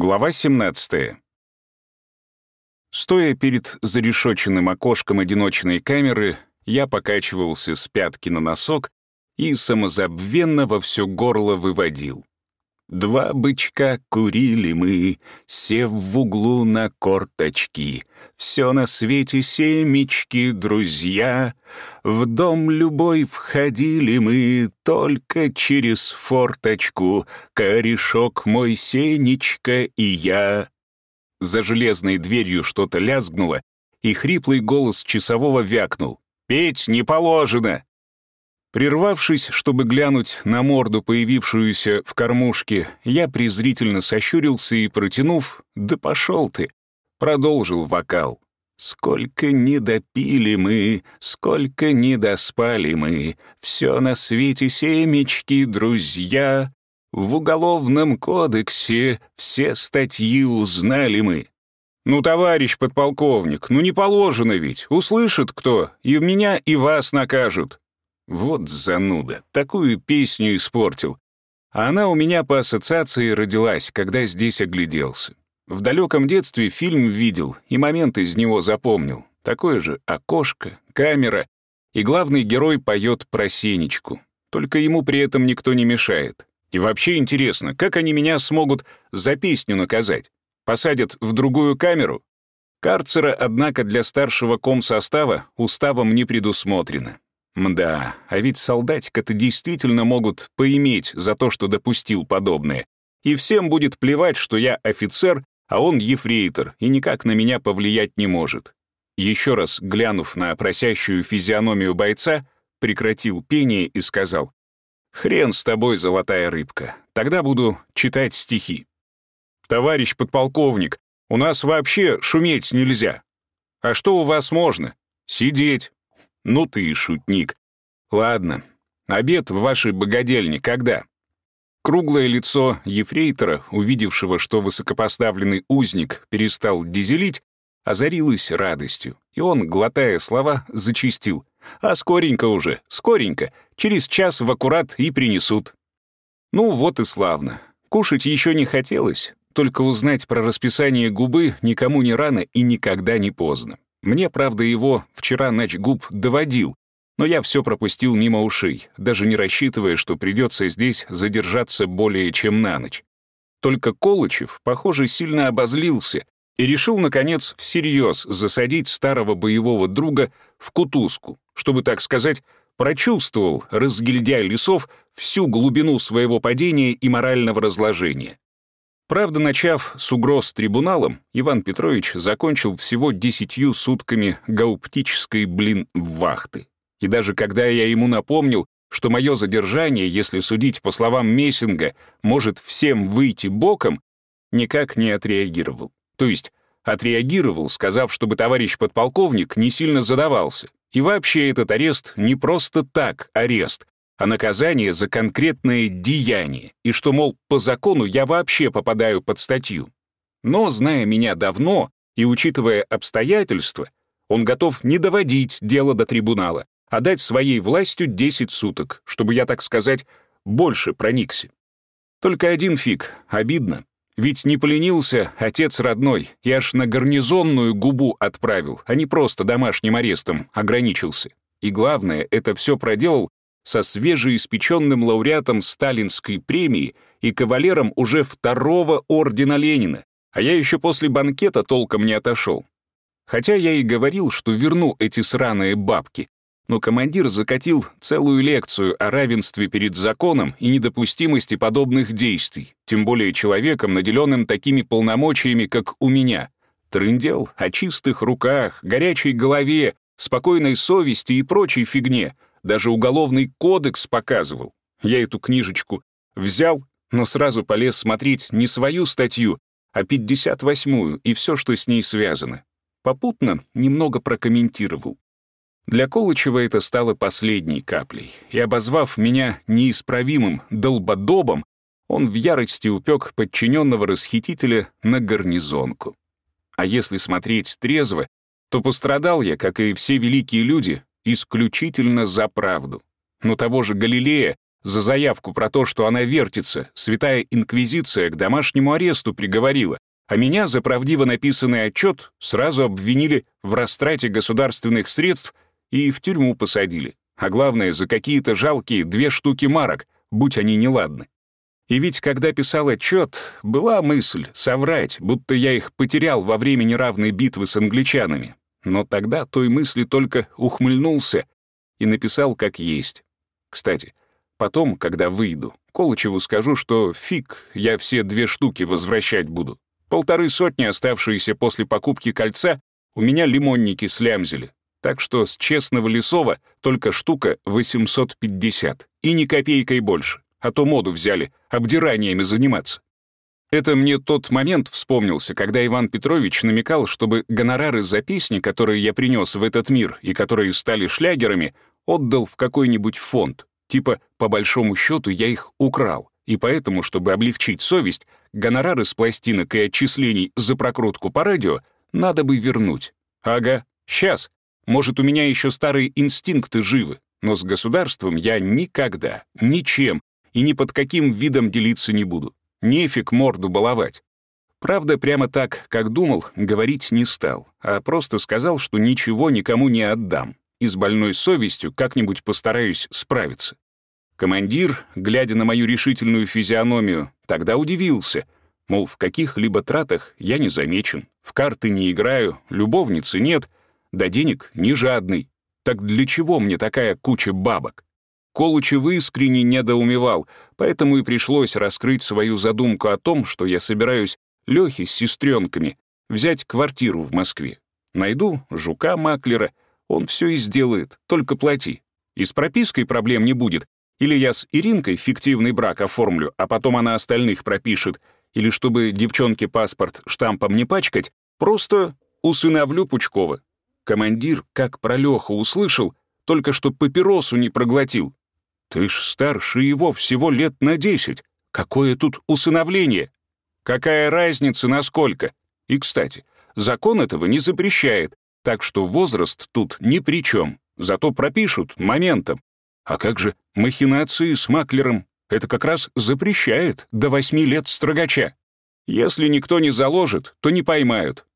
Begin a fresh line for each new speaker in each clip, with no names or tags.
Глава 17. Стоя перед зарешоченным окошком одиночной камеры, я покачивался с пятки на носок и самозабвенно во все горло выводил. Два бычка курили мы, сев в углу на корточки. Все на свете семечки, друзья. В дом любой входили мы только через форточку. Корешок мой Сенечка и я. За железной дверью что-то лязгнуло, и хриплый голос часового вякнул. «Петь не положено!» Прервавшись, чтобы глянуть на морду, появившуюся в кормушке, я презрительно сощурился и, протянув «Да пошел ты!», продолжил вокал. «Сколько не допили мы, сколько не доспали мы, все на свете семечки, друзья. В уголовном кодексе все статьи узнали мы». «Ну, товарищ подполковник, ну не положено ведь, услышит кто, и меня, и вас накажут». Вот зануда, такую песню испортил. А она у меня по ассоциации родилась, когда здесь огляделся. В далеком детстве фильм видел и момент из него запомнил. Такое же окошко, камера, и главный герой поет про Сенечку. Только ему при этом никто не мешает. И вообще интересно, как они меня смогут за песню наказать? Посадят в другую камеру? Карцера, однако, для старшего комсостава уставом не предусмотрено. Мда, а ведь солдатика-то действительно могут поиметь за то, что допустил подобное. И всем будет плевать, что я офицер, а он ефрейтор, и никак на меня повлиять не может. Еще раз глянув на просящую физиономию бойца, прекратил пение и сказал, «Хрен с тобой, золотая рыбка, тогда буду читать стихи». «Товарищ подполковник, у нас вообще шуметь нельзя. А что у вас можно? Сидеть, ну ты и шутник. Ладно, обед в вашей богадельне когда? Круглое лицо ефрейтора, увидевшего, что высокопоставленный узник перестал дизелить, озарилось радостью, и он, глотая слова, зачистил. «А скоренько уже, скоренько, через час в аккурат и принесут». Ну вот и славно. Кушать еще не хотелось, только узнать про расписание губы никому не рано и никогда не поздно. Мне, правда, его вчера Начгуб доводил, но я все пропустил мимо ушей, даже не рассчитывая, что придется здесь задержаться более чем на ночь. Только Колычев, похоже, сильно обозлился и решил, наконец, всерьез засадить старого боевого друга в кутузку, чтобы, так сказать, прочувствовал разгильдяй лесов всю глубину своего падения и морального разложения. Правда, начав с угроз трибуналом, Иван Петрович закончил всего десятью сутками гауптической, блин, вахты. И даже когда я ему напомнил, что мое задержание, если судить по словам Мессинга, может всем выйти боком, никак не отреагировал. То есть отреагировал, сказав, чтобы товарищ подполковник не сильно задавался. И вообще этот арест не просто так арест, а наказание за конкретное деяние, и что, мол, по закону я вообще попадаю под статью. Но, зная меня давно и учитывая обстоятельства, он готов не доводить дело до трибунала, а дать своей властью 10 суток, чтобы я, так сказать, больше проникся. Только один фиг, обидно. Ведь не поленился отец родной и аж на гарнизонную губу отправил, а не просто домашним арестом ограничился. И главное, это все проделал со свежеиспеченным лауреатом Сталинской премии и кавалером уже второго ордена Ленина, а я еще после банкета толком не отошел. Хотя я и говорил, что верну эти сраные бабки, но командир закатил целую лекцию о равенстве перед законом и недопустимости подобных действий, тем более человеком, наделенным такими полномочиями, как у меня. Трындел о чистых руках, горячей голове, спокойной совести и прочей фигне — даже уголовный кодекс показывал. Я эту книжечку взял, но сразу полез смотреть не свою статью, а 58-ю и все, что с ней связано. Попутно немного прокомментировал. Для Колычева это стало последней каплей, и, обозвав меня неисправимым долбодобом, он в ярости упек подчиненного расхитителя на гарнизонку. А если смотреть трезво, то пострадал я, как и все великие люди, исключительно за правду. Но того же Галилея За заявку про то, что она вертится, святая инквизиция к домашнему аресту приговорила, а меня за правдиво написанный отчет сразу обвинили в растрате государственных средств и в тюрьму посадили. А главное, за какие-то жалкие две штуки марок, будь они неладны. И ведь, когда писал отчет, была мысль соврать, будто я их потерял во время неравной битвы с англичанами. Но тогда той мысли только ухмыльнулся и написал как есть. Кстати, потом, когда выйду, Колычеву скажу, что фиг, я все две штуки возвращать буду. Полторы сотни, оставшиеся после покупки кольца, у меня лимонники слямзили. Так что с честного лесова только штука 850. И ни копейкой больше. А то моду взяли, обдираниями заниматься. Это мне тот момент вспомнился, когда Иван Петрович намекал, чтобы гонорары за песни, которые я принес в этот мир и которые стали шлягерами, отдал в какой-нибудь фонд. Типа, по большому счету, я их украл. И поэтому, чтобы облегчить совесть, гонорары с пластинок и отчислений за прокрутку по радио надо бы вернуть. Ага, сейчас. Может, у меня еще старые инстинкты живы, но с государством я никогда, ничем и ни под каким видом делиться не буду. Нефиг морду баловать. Правда, прямо так, как думал, говорить не стал, а просто сказал, что ничего никому не отдам, и с больной совестью как-нибудь постараюсь справиться. Командир, глядя на мою решительную физиономию, тогда удивился, мол, в каких-либо тратах я не замечен, в карты не играю, любовницы нет, да денег не жадный. Так для чего мне такая куча бабок? Колучев искренне недоумевал, поэтому и пришлось раскрыть свою задумку о том, что я собираюсь Лёхе с сестренками взять квартиру в Москве. Найду жука-маклера, он все и сделает, только плати. И с пропиской проблем не будет, или я с Иринкой фиктивный брак оформлю, а потом она остальных пропишет, или чтобы девчонке паспорт штампом не пачкать, просто усыновлю Пучкова. Командир, как про Лёху услышал, только что папиросу не проглотил. Ты ж старше его всего лет на десять. Какое тут усыновление? Какая разница, насколько? И, кстати, закон этого не запрещает, так что возраст тут ни при чем. Зато пропишут моментом. А как же махинации с маклером? Это как раз запрещает до восьми лет строгача. Если никто не заложит, то не поймают.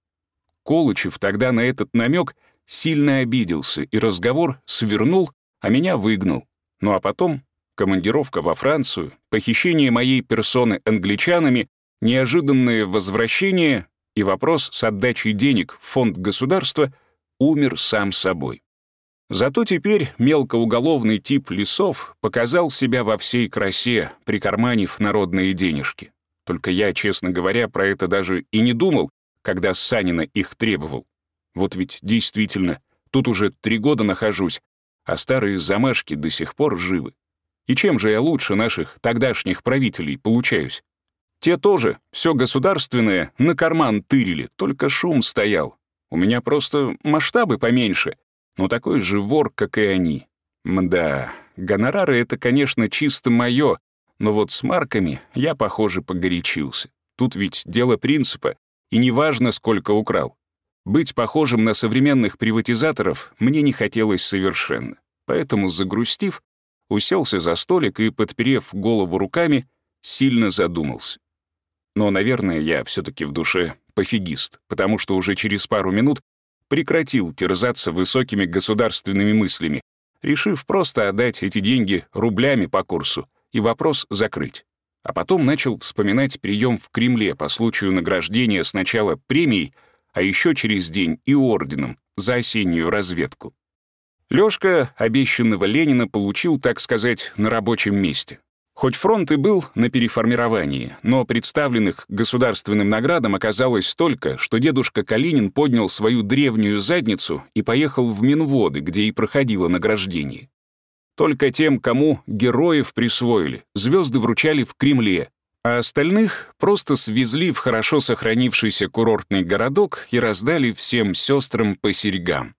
Колычев тогда на этот намек сильно обиделся и разговор свернул, а меня выгнал. Ну а потом командировка во Францию, похищение моей персоны англичанами, неожиданное возвращение и вопрос с отдачей денег в фонд государства умер сам собой. Зато теперь мелкоуголовный тип лесов показал себя во всей красе, прикарманив народные денежки. Только я, честно говоря, про это даже и не думал, когда Санина их требовал. Вот ведь действительно, тут уже три года нахожусь, а старые замашки до сих пор живы. И чем же я лучше наших тогдашних правителей получаюсь? Те тоже все государственное на карман тырили, только шум стоял. У меня просто масштабы поменьше, но такой же вор, как и они. Мда, гонорары — это, конечно, чисто мое, но вот с марками я, похоже, погорячился. Тут ведь дело принципа, и неважно, сколько украл. Быть похожим на современных приватизаторов мне не хотелось совершенно. Поэтому, загрустив, уселся за столик и, подперев голову руками, сильно задумался. Но, наверное, я все таки в душе пофигист, потому что уже через пару минут прекратил терзаться высокими государственными мыслями, решив просто отдать эти деньги рублями по курсу и вопрос закрыть. А потом начал вспоминать прием в Кремле по случаю награждения сначала премией, а еще через день и орденом за осеннюю разведку. Лёшка обещанного Ленина получил, так сказать, на рабочем месте. Хоть фронт и был на переформировании, но представленных государственным наградам оказалось столько, что дедушка Калинин поднял свою древнюю задницу и поехал в Минводы, где и проходило награждение. Только тем, кому героев присвоили, звезды вручали в Кремле, а остальных просто свезли в хорошо сохранившийся курортный городок и раздали всем сестрам по серьгам.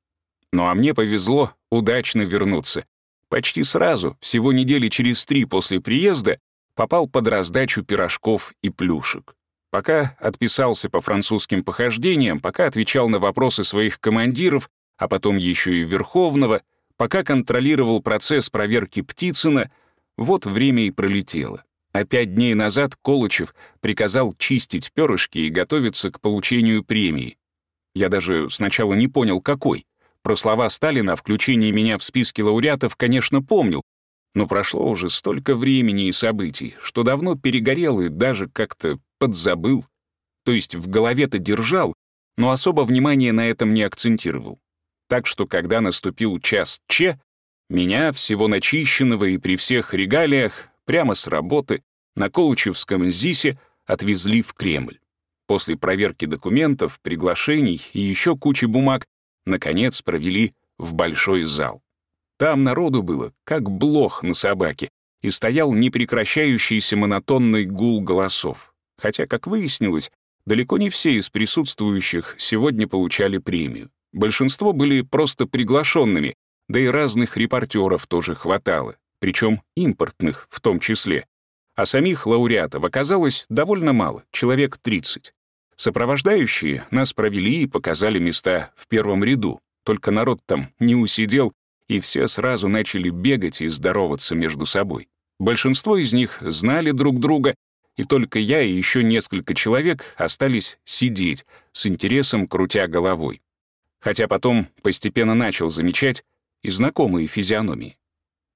Ну а мне повезло удачно вернуться, почти сразу, всего недели через три после приезда, попал под раздачу пирожков и плюшек. Пока отписался по французским похождениям, пока отвечал на вопросы своих командиров, а потом еще и Верховного, пока контролировал процесс проверки Птицына, Вот время и пролетело. А пять дней назад Колычев приказал чистить перышки и готовиться к получению премии. Я даже сначала не понял, какой. Про слова Сталина о включении меня в списки лауреатов, конечно, помнил, но прошло уже столько времени и событий, что давно перегорел и даже как-то подзабыл. То есть в голове-то держал, но особо внимания на этом не акцентировал. Так что, когда наступил час Че, меня, всего начищенного и при всех регалиях, прямо с работы, на Колычевском ЗИСе отвезли в Кремль. После проверки документов, приглашений и еще кучи бумаг, наконец провели в большой зал. Там народу было, как блох на собаке, и стоял непрекращающийся монотонный гул голосов. Хотя, как выяснилось, далеко не все из присутствующих сегодня получали премию. Большинство были просто приглашенными, да и разных репортеров тоже хватало, причем импортных в том числе. А самих лауреатов оказалось довольно мало, человек 30. Сопровождающие нас провели и показали места в первом ряду, только народ там не усидел, и все сразу начали бегать и здороваться между собой. Большинство из них знали друг друга, и только я и еще несколько человек остались сидеть, с интересом крутя головой. Хотя потом постепенно начал замечать и знакомые физиономии.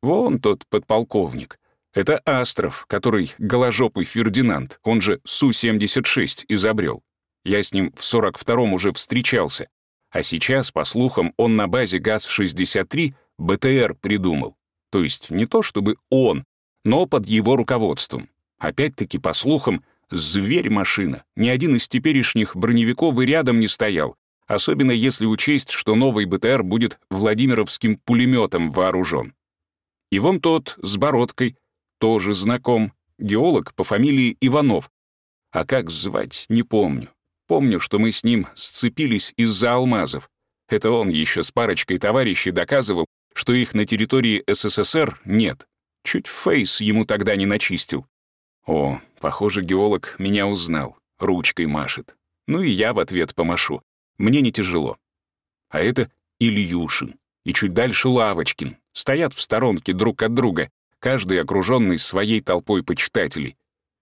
Вон тот подполковник. Это Астров, который голожопый Фердинанд, он же Су-76, изобрел. Я с ним в 42-м уже встречался. А сейчас, по слухам, он на базе ГАЗ-63 БТР придумал. То есть не то чтобы он, но под его руководством. Опять-таки, по слухам, зверь-машина. Ни один из теперешних броневиков и рядом не стоял, особенно если учесть, что новый БТР будет Владимировским пулеметом вооружен. И вон тот с бородкой, тоже знаком, геолог по фамилии Иванов. А как звать, не помню. Помню, что мы с ним сцепились из-за алмазов. Это он еще с парочкой товарищей доказывал, что их на территории СССР нет. Чуть фейс ему тогда не начистил. О, похоже, геолог меня узнал, ручкой машет. Ну и я в ответ помашу. Мне не тяжело. А это Ильюшин. И чуть дальше Лавочкин. Стоят в сторонке друг от друга, каждый окруженный своей толпой почитателей.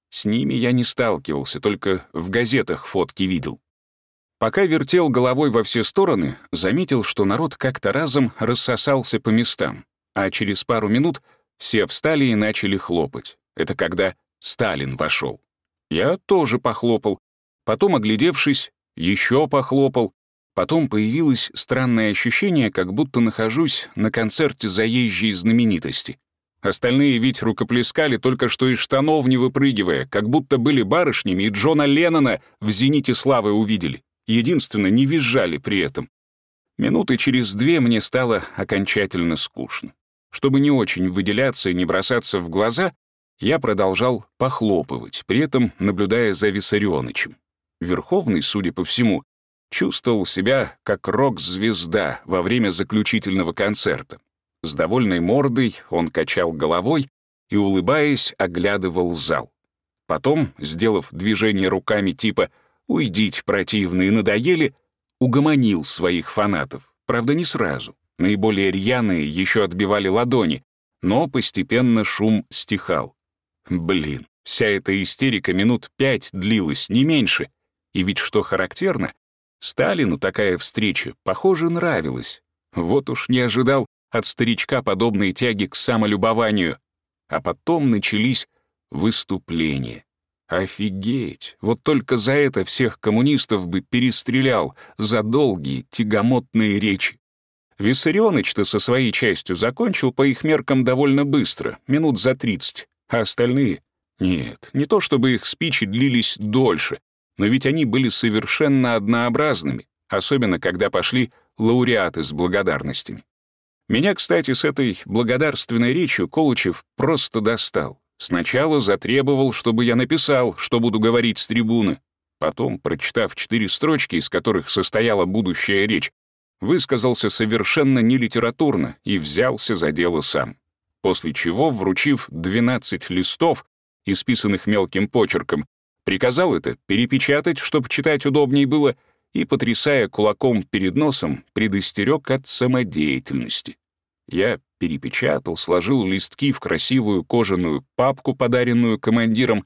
С ними я не сталкивался, только в газетах фотки видел. Пока вертел головой во все стороны, заметил, что народ как-то разом рассосался по местам, а через пару минут все встали и начали хлопать. Это когда Сталин вошел. Я тоже похлопал. Потом, оглядевшись, еще похлопал. Потом появилось странное ощущение, как будто нахожусь на концерте заезжей знаменитости. Остальные ведь рукоплескали, только что из штанов не выпрыгивая, как будто были барышнями, и Джона Леннона в «Зените славы» увидели. Единственно, не визжали при этом. Минуты через две мне стало окончательно скучно. Чтобы не очень выделяться и не бросаться в глаза, я продолжал похлопывать, при этом наблюдая за Виссарионычем. Верховный, судя по всему, чувствовал себя как рок-звезда во время заключительного концерта. С довольной мордой он качал головой и, улыбаясь, оглядывал зал. Потом, сделав движение руками типа «Уйдите, противные, надоели», угомонил своих фанатов. Правда, не сразу. Наиболее рьяные еще отбивали ладони, но постепенно шум стихал. Блин, вся эта истерика минут пять длилась, не меньше. И ведь что характерно, Сталину такая встреча, похоже, нравилась. Вот уж не ожидал, от старичка подобные тяги к самолюбованию. А потом начались выступления. Офигеть! Вот только за это всех коммунистов бы перестрелял за долгие тягомотные речи. Виссарионыч-то со своей частью закончил по их меркам довольно быстро, минут за тридцать, а остальные... Нет, не то чтобы их спичи длились дольше, но ведь они были совершенно однообразными, особенно когда пошли лауреаты с благодарностями. Меня, кстати, с этой благодарственной речью Колучев просто достал. Сначала затребовал, чтобы я написал, что буду говорить с трибуны. Потом, прочитав четыре строчки, из которых состояла будущая речь, высказался совершенно нелитературно и взялся за дело сам. После чего, вручив 12 листов, исписанных мелким почерком, приказал это перепечатать, чтобы читать удобнее было, и, потрясая кулаком перед носом, предостерег от самодеятельности. Я перепечатал, сложил листки в красивую кожаную папку, подаренную командиром,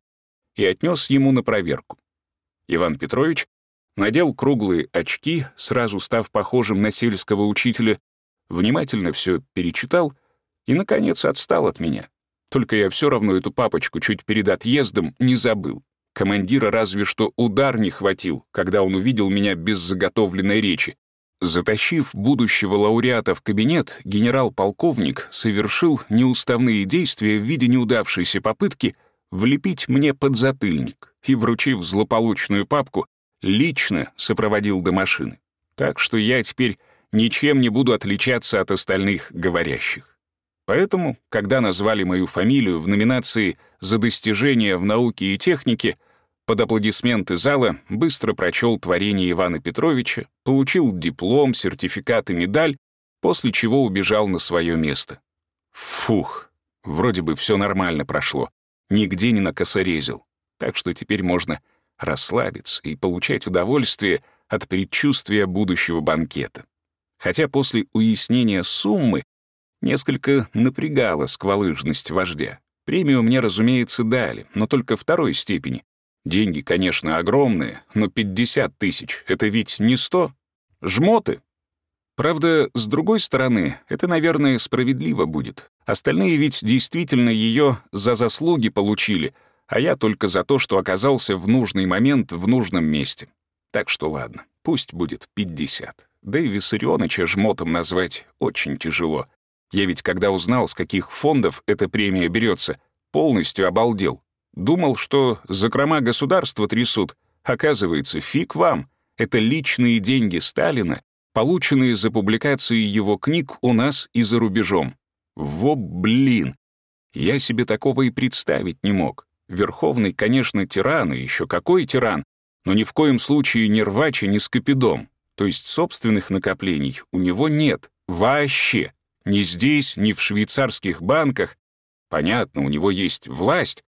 и отнес ему на проверку. Иван Петрович надел круглые очки, сразу став похожим на сельского учителя, внимательно все перечитал и, наконец, отстал от меня. Только я все равно эту папочку чуть перед отъездом не забыл. Командира разве что удар не хватил, когда он увидел меня без заготовленной речи. Затащив будущего лауреата в кабинет, генерал-полковник совершил неуставные действия в виде неудавшейся попытки влепить мне подзатыльник и, вручив злополучную папку, лично сопроводил до машины. Так что я теперь ничем не буду отличаться от остальных говорящих. Поэтому, когда назвали мою фамилию в номинации «За достижения в науке и технике», под аплодисменты зала быстро прочел творение Ивана Петровича, получил диплом, сертификат и медаль, после чего убежал на свое место. Фух, вроде бы все нормально прошло, нигде не накосорезил, так что теперь можно расслабиться и получать удовольствие от предчувствия будущего банкета. Хотя после уяснения суммы несколько напрягала сквалыжность вождя. Премию мне, разумеется, дали, но только второй степени. Деньги, конечно, огромные, но 50 тысяч — это ведь не 100. Жмоты. Правда, с другой стороны, это, наверное, справедливо будет. Остальные ведь действительно ее за заслуги получили — а я только за то, что оказался в нужный момент в нужном месте. Так что ладно, пусть будет 50. Да и Виссарионыча жмотом назвать очень тяжело. Я ведь когда узнал, с каких фондов эта премия берется, полностью обалдел. Думал, что закрома государства трясут. Оказывается, фиг вам. Это личные деньги Сталина, полученные за публикации его книг у нас и за рубежом. Во блин! Я себе такого и представить не мог. Верховный, конечно, тиран, и еще какой тиран, но ни в коем случае не рвач и не скопидом. То есть собственных накоплений у него нет. Вообще. Ни здесь, ни в швейцарских банках. Понятно, у него есть власть,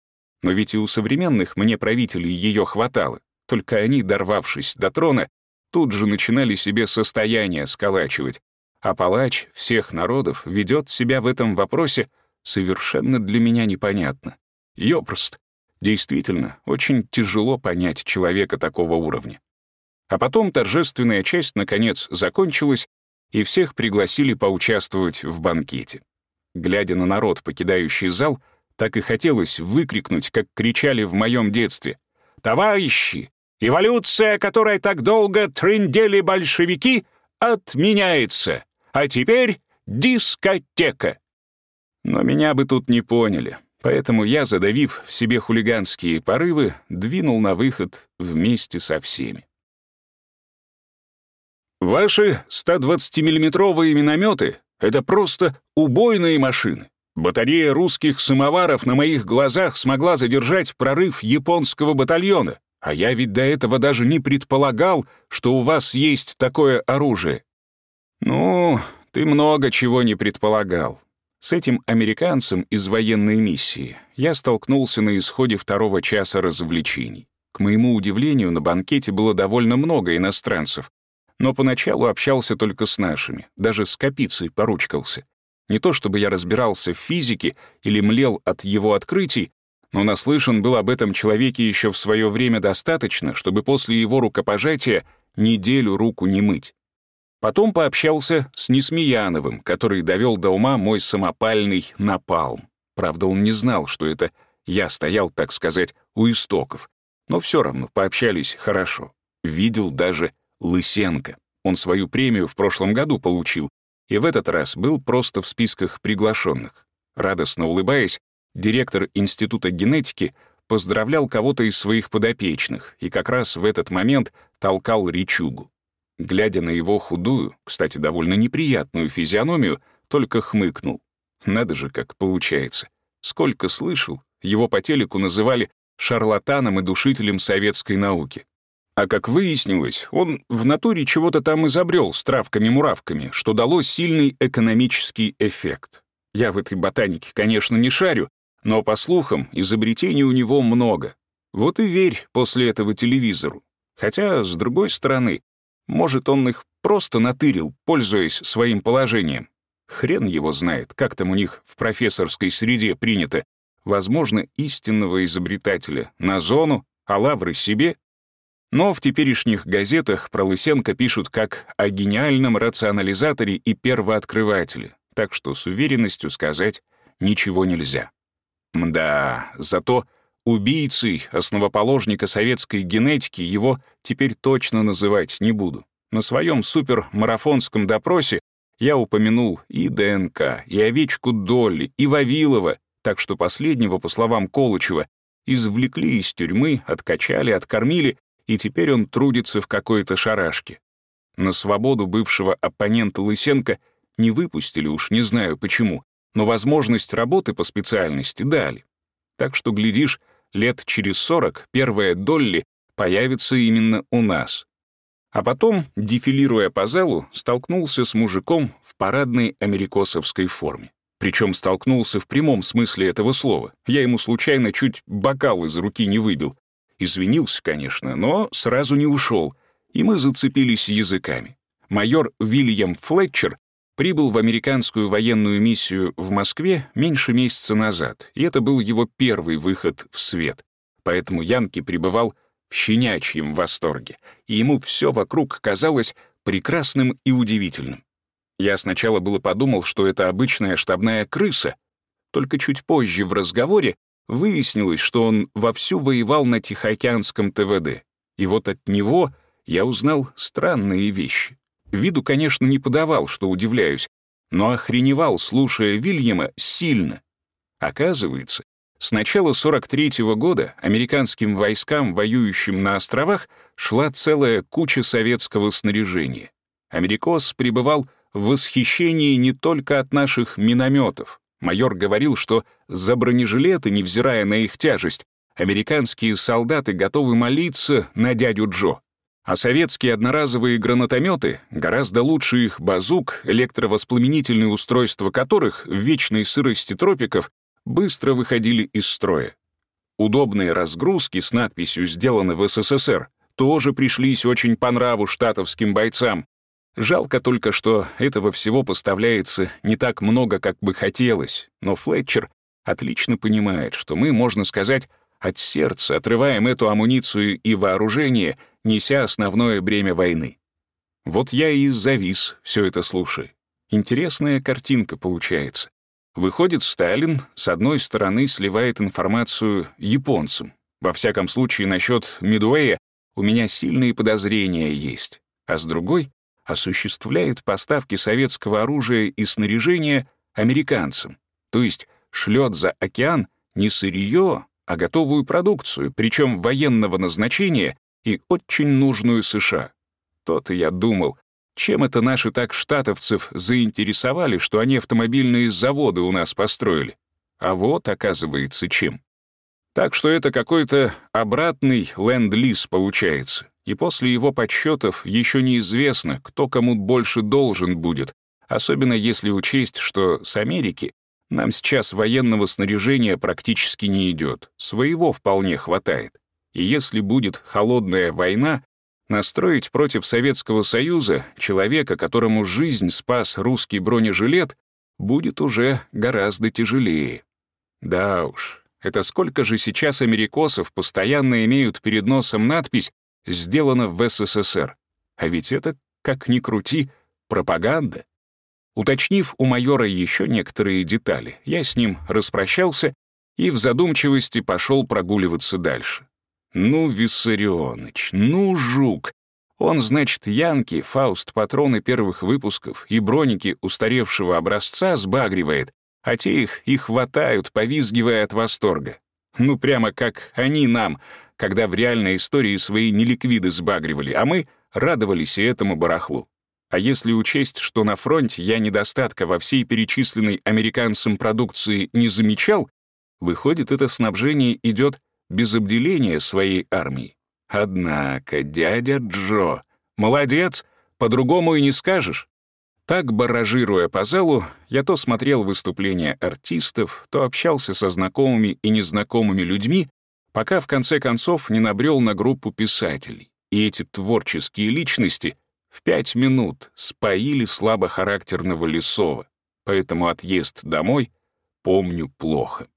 но ведь и у современных мне правителей ее хватало. Только они, дорвавшись до трона, тут же начинали себе состояние сколачивать. А палач всех народов ведет себя в этом вопросе совершенно для меня непонятно. Ёпрост. Действительно, очень тяжело понять человека такого уровня. А потом торжественная часть, наконец, закончилась, и всех пригласили поучаствовать в банкете. Глядя на народ, покидающий зал, так и хотелось выкрикнуть, как кричали в моем детстве. «Товарищи, эволюция, которой так долго трындели большевики, отменяется, а теперь дискотека!» Но меня бы тут не поняли. Поэтому я, задавив в себе хулиганские порывы, двинул на выход вместе со всеми. Ваши 120-миллиметровые минометы — это просто убойные машины. Батарея русских самоваров на моих глазах смогла задержать прорыв японского батальона, а я ведь до этого даже не предполагал, что у вас есть такое оружие. Ну, ты много чего не предполагал. С этим американцем из военной миссии я столкнулся на исходе второго часа развлечений. К моему удивлению, на банкете было довольно много иностранцев, но поначалу общался только с нашими, даже с Капицей поручкался. Не то чтобы я разбирался в физике или млел от его открытий, но наслышан был об этом человеке еще в свое время достаточно, чтобы после его рукопожатия неделю руку не мыть. Потом пообщался с Несмеяновым, который довел до ума мой самопальный напалм. Правда, он не знал, что это я стоял, так сказать, у истоков. Но все равно пообщались хорошо. Видел даже Лысенко. Он свою премию в прошлом году получил, и в этот раз был просто в списках приглашенных. Радостно улыбаясь, директор Института генетики поздравлял кого-то из своих подопечных и как раз в этот момент толкал речугу. Глядя на его худую, кстати, довольно неприятную физиономию, только хмыкнул. Надо же, как получается. Сколько слышал, его по телеку называли шарлатаном и душителем советской науки. А как выяснилось, он в натуре чего-то там изобрел с травками-муравками, что дало сильный экономический эффект. Я в этой ботанике, конечно, не шарю, но, по слухам, изобретений у него много. Вот и верь после этого телевизору. Хотя, с другой стороны, может, он их просто натырил, пользуясь своим положением. Хрен его знает, как там у них в профессорской среде принято. Возможно, истинного изобретателя на зону, а лавры себе. Но в теперешних газетах про Лысенко пишут как о гениальном рационализаторе и первооткрывателе, так что с уверенностью сказать ничего нельзя. Мда, зато убийцей основоположника советской генетики его теперь точно называть не буду. На своем супермарафонском допросе я упомянул и ДНК, и овечку Долли, и Вавилова, так что последнего, по словам Колычева, извлекли из тюрьмы, откачали, откормили, и теперь он трудится в какой-то шарашке. На свободу бывшего оппонента Лысенко не выпустили уж, не знаю почему, но возможность работы по специальности дали. Так что, глядишь, лет через сорок первая Долли появится именно у нас. А потом, дефилируя по залу, столкнулся с мужиком в парадной америкосовской форме. Причем столкнулся в прямом смысле этого слова. Я ему случайно чуть бокал из руки не выбил. Извинился, конечно, но сразу не ушел, и мы зацепились языками. Майор Вильям Флетчер прибыл в американскую военную миссию в Москве меньше месяца назад, и это был его первый выход в свет. Поэтому Янки пребывал в щенячьем восторге, и ему все вокруг казалось прекрасным и удивительным. Я сначала было подумал, что это обычная штабная крыса, только чуть позже в разговоре выяснилось, что он вовсю воевал на Тихоокеанском ТВД, и вот от него я узнал странные вещи. Виду, конечно, не подавал, что удивляюсь, но охреневал, слушая Вильяма, сильно. Оказывается, с начала 43 -го года американским войскам, воюющим на островах, шла целая куча советского снаряжения. Америкос пребывал в восхищении не только от наших минометов. Майор говорил, что за бронежилеты, невзирая на их тяжесть, американские солдаты готовы молиться на дядю Джо. А советские одноразовые гранатометы гораздо лучше их базук, электровоспламенительные устройства которых в вечной сырости тропиков быстро выходили из строя. Удобные разгрузки с надписью «Сделано в СССР» тоже пришлись очень по нраву штатовским бойцам. Жалко только, что этого всего поставляется не так много, как бы хотелось, но Флетчер отлично понимает, что мы, можно сказать, от сердца отрываем эту амуницию и вооружение, неся основное бремя войны. Вот я и завис, все это слушая. Интересная картинка получается. Выходит, Сталин, с одной стороны, сливает информацию японцам. Во всяком случае, насчет Мидуэя у меня сильные подозрения есть. А с другой — осуществляет поставки советского оружия и снаряжения американцам. То есть шлет за океан не сырье, а готовую продукцию, причем военного назначения и очень нужную США. То-то я думал, чем это наши так штатовцев заинтересовали, что они автомобильные заводы у нас построили? А вот, оказывается, чем. Так что это какой-то обратный ленд-лиз получается. И после его подсчетов еще неизвестно, кто кому больше должен будет, особенно если учесть, что с Америки нам сейчас военного снаряжения практически не идет, своего вполне хватает. И если будет холодная война, Настроить против Советского Союза человека, которому жизнь спас русский бронежилет, будет уже гораздо тяжелее. Да уж, это сколько же сейчас америкосов постоянно имеют перед носом надпись «Сделано в СССР». А ведь это, как ни крути, пропаганда. Уточнив у майора еще некоторые детали, я с ним распрощался и в задумчивости пошел прогуливаться дальше. Ну, Виссарионыч, ну, жук. Он, значит, Янки, Фауст, патроны первых выпусков и броники устаревшего образца сбагривает, а те их и хватают, повизгивая от восторга. Ну, прямо как они нам, когда в реальной истории свои неликвиды сбагривали, а мы радовались и этому барахлу. А если учесть, что на фронте я недостатка во всей перечисленной американцам продукции не замечал, выходит, это снабжение идет без обделения своей армии. Однако дядя Джо, молодец, по-другому и не скажешь. Так, баражируя по залу, я то смотрел выступления артистов, то общался со знакомыми и незнакомыми людьми, пока в конце концов не набрел на группу писателей. И эти творческие личности в пять минут споили слабохарактерного Лесова. поэтому отъезд домой помню плохо.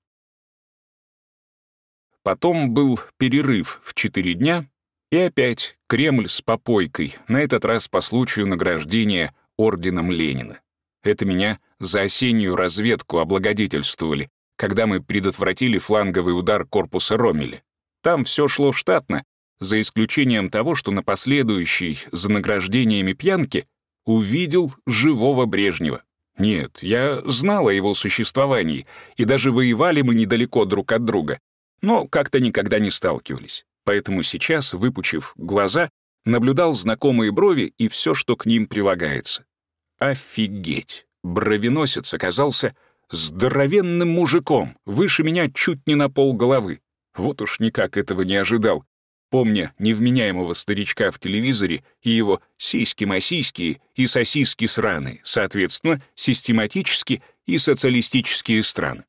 Потом был перерыв в четыре дня, и опять Кремль с попойкой, на этот раз по случаю награждения орденом Ленина. Это меня за осеннюю разведку облагодетельствовали, когда мы предотвратили фланговый удар корпуса Ромеля. Там все шло штатно, за исключением того, что на последующей за награждениями пьянки увидел живого Брежнева. Нет, я знал о его существовании, и даже воевали мы недалеко друг от друга, но как-то никогда не сталкивались. Поэтому сейчас, выпучив глаза, наблюдал знакомые брови и все, что к ним прилагается. Офигеть! Бровеносец оказался здоровенным мужиком, выше меня чуть не на пол головы. Вот уж никак этого не ожидал, помня невменяемого старичка в телевизоре и его сиськи-масиськие и сосиски сраные, соответственно, систематически и социалистические страны.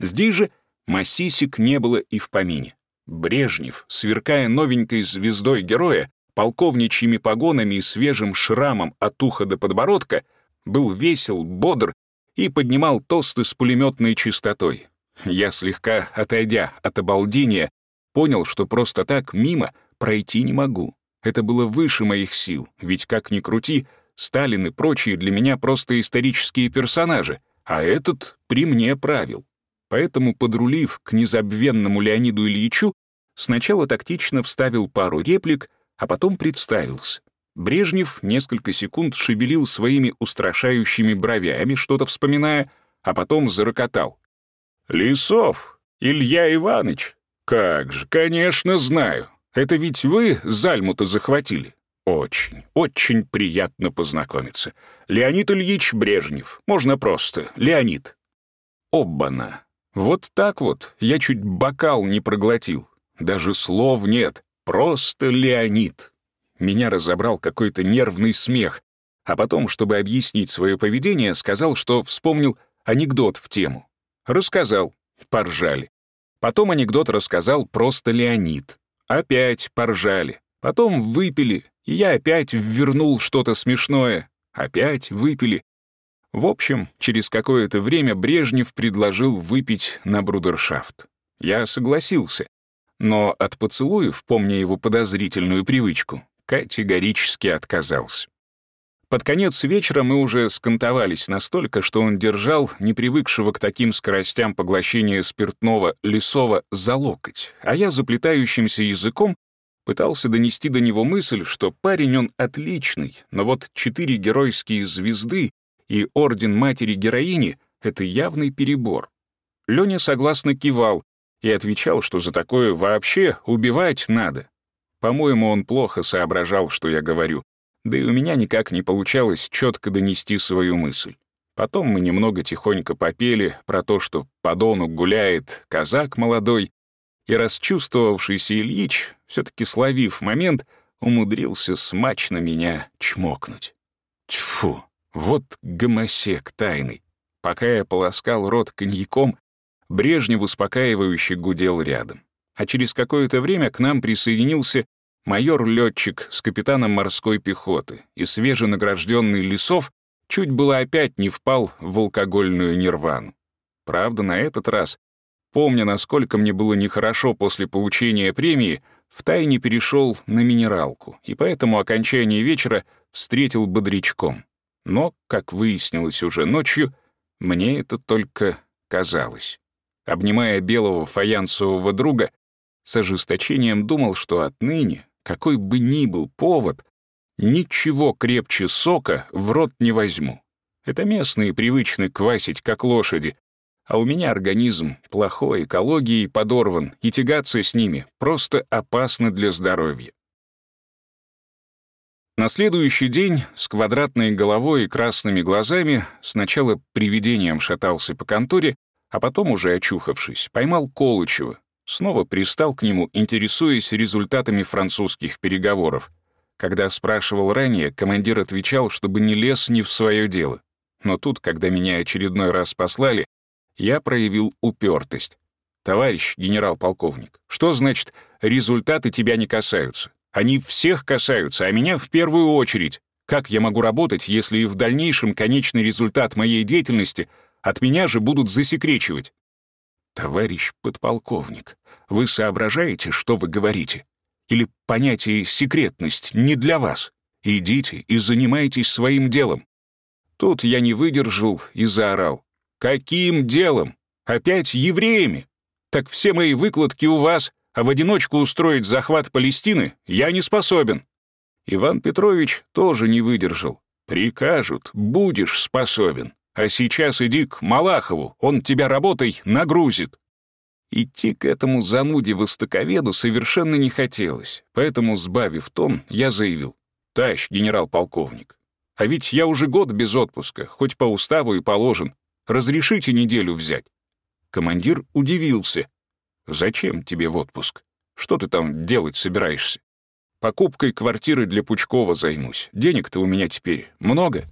Здесь же масисик не было и в помине. Брежнев, сверкая новенькой звездой героя, полковничьими погонами и свежим шрамом от уха до подбородка, был весел, бодр и поднимал тосты с пулеметной чистотой. Я, слегка отойдя от обалдения, понял, что просто так мимо пройти не могу. Это было выше моих сил, ведь, как ни крути, Сталин и прочие для меня просто исторические персонажи, а этот при мне правил. Поэтому, подрулив к незабвенному Леониду Ильичу, сначала тактично вставил пару реплик, а потом представился. Брежнев несколько секунд шевелил своими устрашающими бровями, что-то вспоминая, а потом зарокотал. «Лисов, Илья Иванович? Как же, конечно, знаю. Это ведь вы Зальму-то захватили. Очень, очень приятно познакомиться. Леонид Ильич Брежнев. Можно просто. Леонид». Обана. Вот так вот я чуть бокал не проглотил. Даже слов нет. Просто Леонид. Меня разобрал какой-то нервный смех, а потом, чтобы объяснить свое поведение, сказал, что вспомнил анекдот в тему. Рассказал. Поржали. Потом анекдот рассказал просто Леонид. Опять поржали. Потом выпили, и я опять ввернул что-то смешное. Опять выпили. В общем, через какое-то время Брежнев предложил выпить на брудершафт. Я согласился, но от поцелуев, помня его подозрительную привычку, категорически отказался. Под конец вечера мы уже скантовались настолько, что он держал непривыкшего к таким скоростям поглощения спиртного лесова за локоть, а я заплетающимся языком пытался донести до него мысль, что парень он отличный, но вот четыре геройские звезды и орден матери-героини — это явный перебор. Лёня согласно кивал, и отвечал, что за такое вообще убивать надо. По-моему, он плохо соображал, что я говорю, да и у меня никак не получалось четко донести свою мысль. Потом мы немного тихонько попели про то, что по дону гуляет казак молодой, и расчувствовавшийся Ильич, все таки словив момент, умудрился смачно меня чмокнуть. Тьфу, вот гомосек тайный. Пока я полоскал рот коньяком, Брежнев успокаивающе гудел рядом. А через какое-то время к нам присоединился майор-летчик с капитаном морской пехоты, и свеженагражденный Лесов чуть было опять не впал в алкогольную нирвану. Правда, на этот раз, помня, насколько мне было нехорошо после получения премии, втайне перешел на минералку, и поэтому окончание вечера встретил бодрячком. Но, как выяснилось уже ночью, мне это только казалось обнимая белого фаянсового друга, с ожесточением думал, что отныне, какой бы ни был повод, ничего крепче сока в рот не возьму. Это местные привычны квасить, как лошади, а у меня организм плохой, экологией подорван, и тягаться с ними просто опасно для здоровья. На следующий день с квадратной головой и красными глазами сначала привидением шатался по конторе, а потом, уже очухавшись, поймал Колычева, снова пристал к нему, интересуясь результатами французских переговоров. Когда спрашивал ранее, командир отвечал, чтобы не лез не в свое дело. Но тут, когда меня очередной раз послали, я проявил упертость. «Товарищ генерал-полковник, что значит «результаты тебя не касаются»? Они всех касаются, а меня в первую очередь. Как я могу работать, если и в дальнейшем конечный результат моей деятельности от меня же будут засекречивать? Товарищ подполковник, вы соображаете, что вы говорите? Или понятие «секретность» не для вас? Идите и занимайтесь своим делом. Тут я не выдержал и заорал. «Каким делом? Опять евреями? Так все мои выкладки у вас, а в одиночку устроить захват Палестины я не способен». Иван Петрович тоже не выдержал. «Прикажут, будешь способен. А сейчас иди к Малахову, он тебя работой нагрузит». Идти к этому зануде-востоковеду совершенно не хотелось, поэтому, сбавив тон, я заявил. «Тащ, генерал-полковник, а ведь я уже год без отпуска, хоть по уставу и положен. Разрешите неделю взять?» Командир удивился. «Зачем тебе в отпуск? Что ты там делать собираешься?» «Покупкой квартиры для Пучкова займусь. Денег-то у меня теперь много».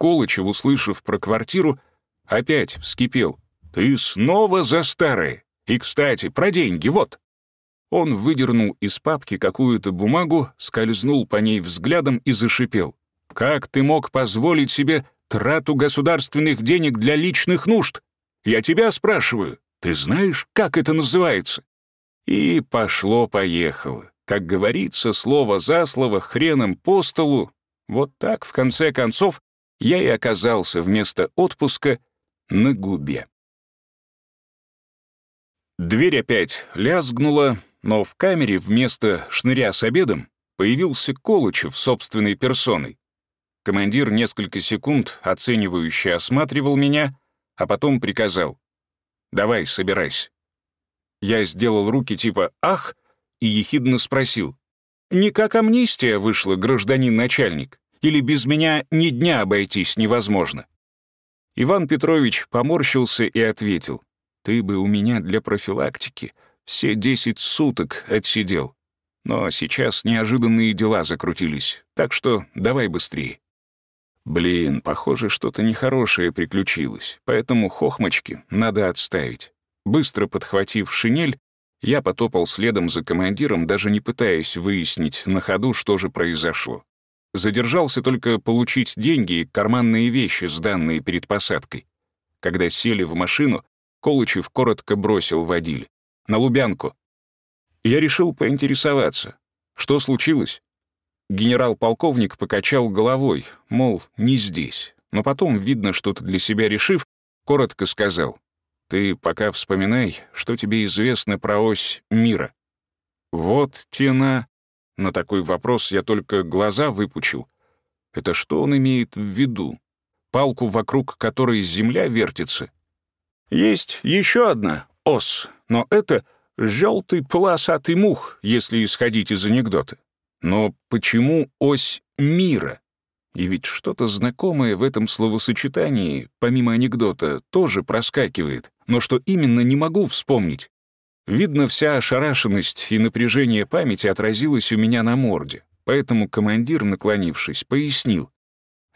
Колычев, услышав про квартиру, опять вскипел. «Ты снова за старое. И, кстати, про деньги, вот». Он выдернул из папки какую-то бумагу, скользнул по ней взглядом и зашипел. «Как ты мог позволить себе трату государственных денег для личных нужд? Я тебя спрашиваю, ты знаешь, как это называется?» И пошло-поехало. Как говорится, слово за слово, хреном по столу. Вот так, в конце концов, я и оказался вместо отпуска на губе. Дверь опять лязгнула, но в камере вместо шныря с обедом появился Колычев собственной персоной. Командир несколько секунд оценивающе осматривал меня, а потом приказал «Давай, собирайся». Я сделал руки типа «Ах!» и ехидно спросил «Не как амнистия вышла, гражданин начальник, или без меня ни дня обойтись невозможно?» Иван Петрович поморщился и ответил ты бы у меня для профилактики все десять суток отсидел. Но сейчас неожиданные дела закрутились, так что давай быстрее. Блин, похоже, что-то нехорошее приключилось, поэтому хохмочки надо отставить. Быстро подхватив шинель, я потопал следом за командиром, даже не пытаясь выяснить на ходу, что же произошло. Задержался только получить деньги и карманные вещи, сданные перед посадкой. Когда сели в машину, Колычев коротко бросил водиль. «На Лубянку». Я решил поинтересоваться. Что случилось? Генерал-полковник покачал головой, мол, не здесь. Но потом, видно, что-то для себя решив, коротко сказал. «Ты пока вспоминай, что тебе известно про ось мира». Вот тена. На такой вопрос я только глаза выпучил. Это что он имеет в виду? Палку, вокруг которой земля вертится? Есть еще одна ос, но это желтый полосатый мух, если исходить из анекдота. Но почему ось мира? И ведь что-то знакомое в этом словосочетании, помимо анекдота, тоже проскакивает, но что именно не могу вспомнить. Видно, вся ошарашенность и напряжение памяти отразилось у меня на морде, поэтому командир, наклонившись, пояснил.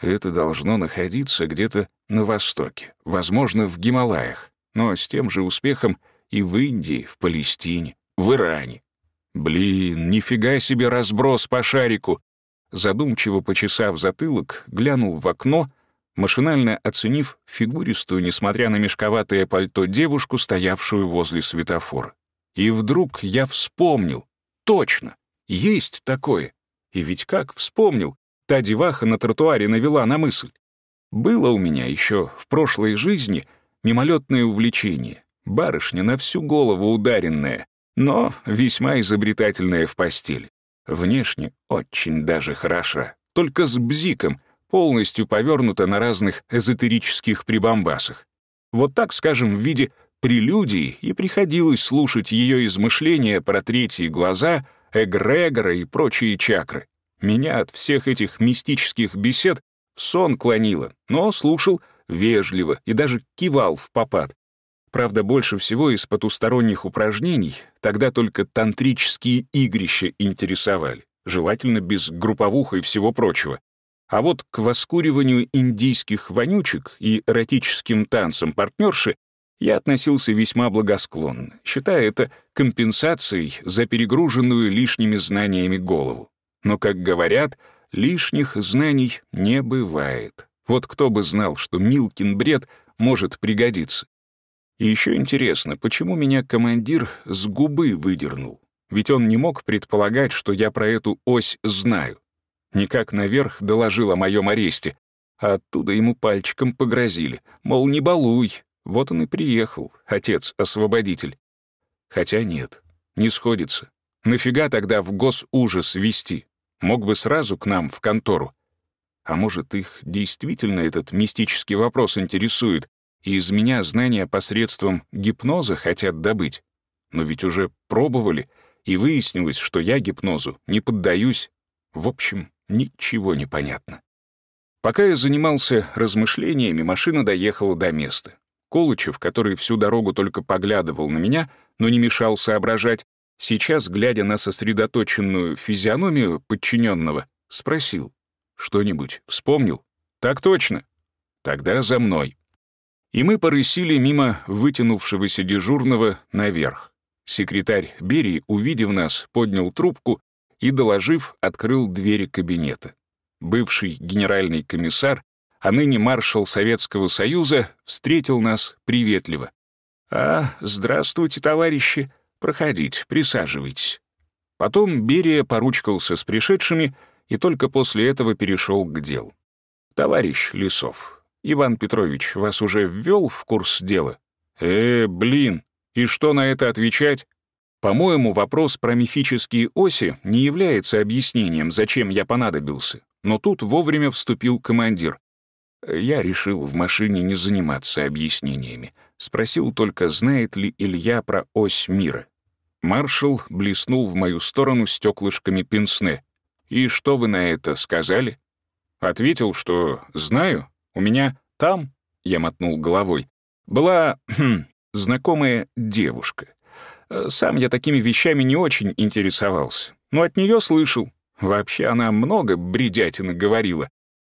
Это должно находиться где-то на востоке, возможно, в Гималаях, но с тем же успехом и в Индии, в Палестине, в Иране. Блин, нифига себе разброс по шарику. Задумчиво почесав затылок, глянул в окно, машинально оценив фигуристую, несмотря на мешковатое пальто, девушку, стоявшую возле светофора. И вдруг я вспомнил. Точно, есть такое. И ведь как вспомнил, та деваха на тротуаре навела на мысль. Было у меня еще в прошлой жизни мимолетное увлечение, барышня на всю голову ударенная, но весьма изобретательная в постели. Внешне очень даже хороша, только с бзиком, полностью повернута на разных эзотерических прибамбасах. Вот так, скажем, в виде прелюдии и приходилось слушать ее измышления про третьи глаза, эгрегора и прочие чакры. Меня от всех этих мистических бесед сон клонило, но слушал вежливо и даже кивал в попад. Правда, больше всего из потусторонних упражнений тогда только тантрические игрища интересовали, желательно без групповуха и всего прочего. А вот к воскуриванию индийских вонючек и эротическим танцам партнерши я относился весьма благосклонно, считая это компенсацией за перегруженную лишними знаниями голову. Но, как говорят, Лишних знаний не бывает. Вот кто бы знал, что Милкин бред может пригодиться. И еще интересно, почему меня командир с губы выдернул? Ведь он не мог предполагать, что я про эту ось знаю. Никак наверх доложил о моем аресте, а оттуда ему пальчиком погрозили, мол, не балуй. Вот он и приехал, отец-освободитель. Хотя нет, не сходится. Нафига тогда в госужас вести? Мог бы сразу к нам в контору. А может, их действительно этот мистический вопрос интересует, и из меня знания посредством гипноза хотят добыть? Но ведь уже пробовали, и выяснилось, что я гипнозу не поддаюсь. В общем, ничего не понятно. Пока я занимался размышлениями, машина доехала до места. Колычев, который всю дорогу только поглядывал на меня, но не мешал соображать, сейчас, глядя на сосредоточенную физиономию подчиненного, спросил. «Что-нибудь вспомнил?» «Так точно». «Тогда за мной». И мы порысили мимо вытянувшегося дежурного наверх. Секретарь Берии, увидев нас, поднял трубку и, доложив, открыл двери кабинета. Бывший генеральный комиссар, а ныне маршал Советского Союза, встретил нас приветливо. «А, здравствуйте, товарищи. Проходите, присаживайтесь». Потом Берия поручкался с пришедшими и только после этого перешел к делу. «Товарищ Лисов, Иван Петрович вас уже ввел в курс дела?» «Э, блин, и что на это отвечать? По-моему, вопрос про мифические оси не является объяснением, зачем я понадобился. Но тут вовремя вступил командир. Я решил в машине не заниматься объяснениями. Спросил только, знает ли Илья про ось мира. Маршал блеснул в мою сторону стеклышками пенсне. «И что вы на это сказали?» Ответил, что «знаю, у меня там», — я мотнул головой, «была хм, знакомая девушка. Э, сам я такими вещами не очень интересовался, но от нее слышал. Вообще она много бредятины говорила.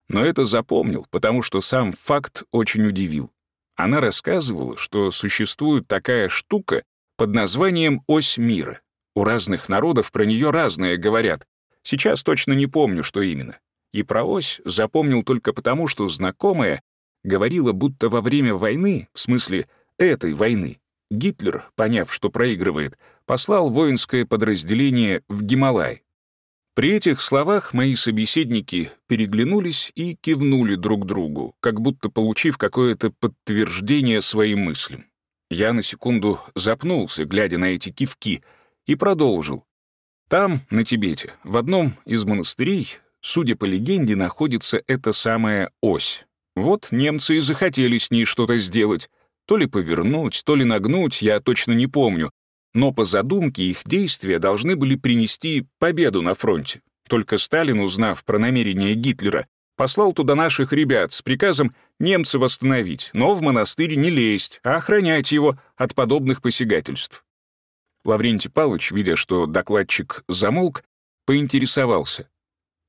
Но это запомнил, потому что сам факт очень удивил. Она рассказывала, что существует такая штука под названием «ось мира». У разных народов про нее разное говорят. Сейчас точно не помню, что именно. И про ось запомнил только потому, что знакомая говорила, будто во время войны, в смысле этой войны, Гитлер, поняв, что проигрывает, послал воинское подразделение в Гималай. При этих словах мои собеседники переглянулись и кивнули друг другу, как будто получив какое-то подтверждение своим мыслям. Я на секунду запнулся, глядя на эти кивки, и продолжил. Там, на Тибете, в одном из монастырей, судя по легенде, находится эта самая ось. Вот немцы и захотели с ней что-то сделать. То ли повернуть, то ли нагнуть, я точно не помню. Но по задумке их действия должны были принести победу на фронте. Только Сталин, узнав про намерения Гитлера, послал туда наших ребят с приказом немца восстановить, но в монастырь не лезть, а охранять его от подобных посягательств. Лаврентий Павлович, видя, что докладчик замолк, поинтересовался.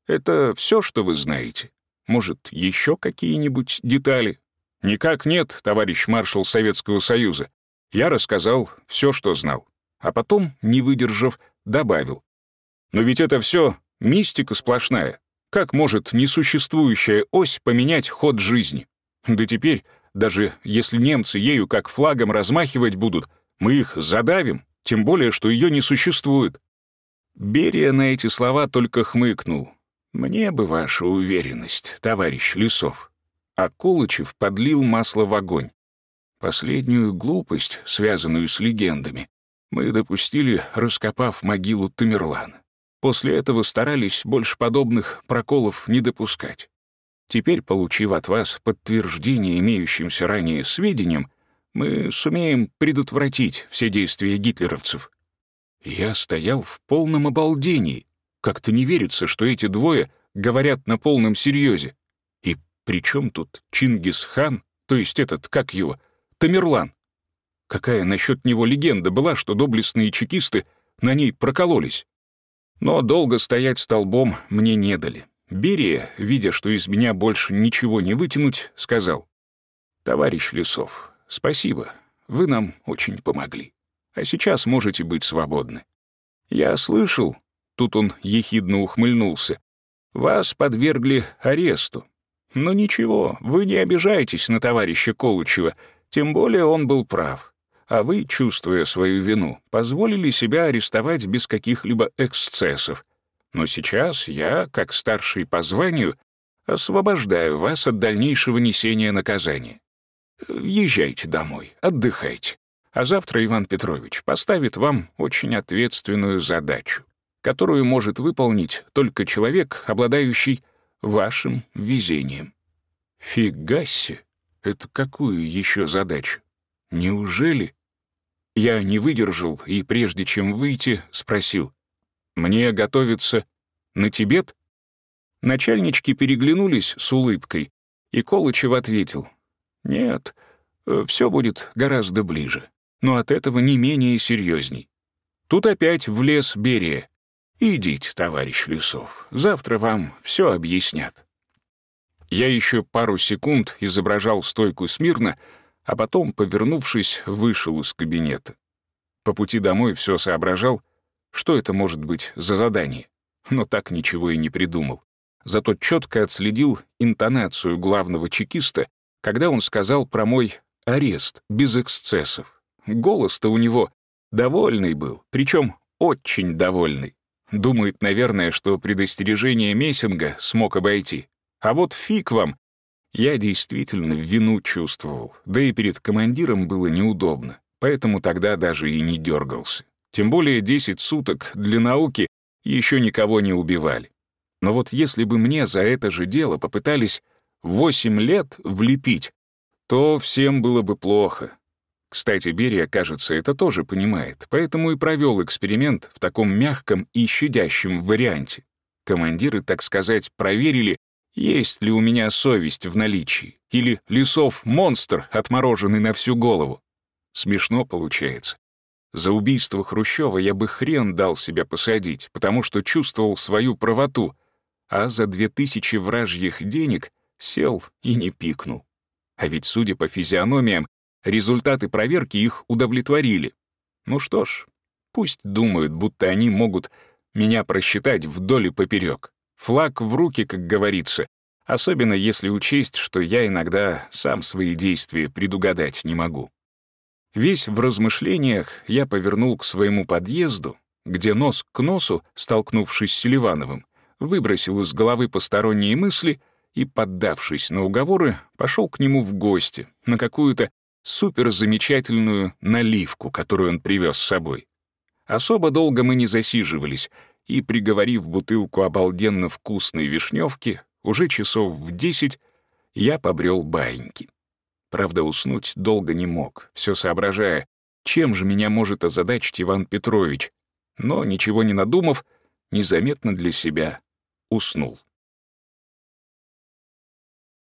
«Это все, что вы знаете? Может, еще какие-нибудь детали?» «Никак нет, товарищ маршал Советского Союза. Я рассказал все, что знал. А потом, не выдержав, добавил. Но ведь это все мистика сплошная. Как может несуществующая ось поменять ход жизни? Да теперь, даже если немцы ею как флагом размахивать будут, мы их задавим, тем более, что ее не существует. Берия на эти слова только хмыкнул. «Мне бы ваша уверенность, товарищ Лисов а Колычев подлил масло в огонь. Последнюю глупость, связанную с легендами, мы допустили, раскопав могилу Тамерлана. После этого старались больше подобных проколов не допускать. Теперь, получив от вас подтверждение имеющимся ранее сведениям, мы сумеем предотвратить все действия гитлеровцев. Я стоял в полном обалдении. Как-то не верится, что эти двое говорят на полном серьезе. При чем тут Чингисхан, то есть этот, как его, Тамерлан? Какая насчет него легенда была, что доблестные чекисты на ней прокололись? Но долго стоять столбом мне не дали. Берия, видя, что из меня больше ничего не вытянуть, сказал, «Товарищ Лесов, спасибо, вы нам очень помогли. А сейчас можете быть свободны». Я слышал, тут он ехидно ухмыльнулся, Вас подвергли аресту. Но ничего, вы не обижайтесь на товарища Колучева, тем более он был прав. А вы, чувствуя свою вину, позволили себя арестовать без каких-либо эксцессов. Но сейчас я, как старший по званию, освобождаю вас от дальнейшего несения наказания. Езжайте домой, отдыхайте. А завтра Иван Петрович поставит вам очень ответственную задачу, которую может выполнить только человек, обладающий вашим везением. Фигаси, это какую еще задачу? Неужели? Я не выдержал и, прежде чем выйти, спросил. «Мне готовиться на Тибет?» Начальнички переглянулись с улыбкой, и Колычев ответил. «Нет, э, все будет гораздо ближе но от этого не менее серьезней. Тут опять влез Берия. «Идите, товарищ Лесов, завтра вам все объяснят». Я еще пару секунд изображал стойку смирно, а потом, повернувшись, вышел из кабинета. По пути домой все соображал, что это может быть за задание, но так ничего и не придумал. Зато четко отследил интонацию главного чекиста, когда он сказал про мой арест без эксцессов. Голос-то у него довольный был, причем очень довольный. Думает, наверное, что предостережение Мессинга смог обойти. А вот фиг вам. Я действительно вину чувствовал, да и перед командиром было неудобно, поэтому тогда даже и не дергался. Тем более 10 суток для науки еще никого не убивали. Но вот если бы мне за это же дело попытались 8 лет влепить, то всем было бы плохо, кстати, Берия, кажется, это тоже понимает, поэтому и провел эксперимент в таком мягком и щадящем варианте. Командиры, так сказать, проверили, есть ли у меня совесть в наличии, или лесов монстр, отмороженный на всю голову. Смешно получается. За убийство Хрущева я бы хрен дал себя посадить, потому что чувствовал свою правоту, а за две тысячи вражьих денег сел и не пикнул. А ведь, судя по физиономиям, Результаты проверки их удовлетворили. Ну что ж, пусть думают, будто они могут меня просчитать вдоль и поперек. Флаг в руки, как говорится, особенно если учесть, что я иногда сам свои действия предугадать не могу. Весь в размышлениях я повернул к своему подъезду, где нос к носу, столкнувшись с Селивановым, выбросил из головы посторонние мысли и, поддавшись на уговоры, пошел к нему в гости на какую-то суперзамечательную наливку, которую он привез с собой. Особо долго мы не засиживались, и, приговорив бутылку обалденно вкусной вишневки, уже часов в десять я побрел баиньки. Правда, уснуть долго не мог, все соображая, чем же меня может озадачить Иван Петрович, но, ничего не надумав, незаметно для себя уснул.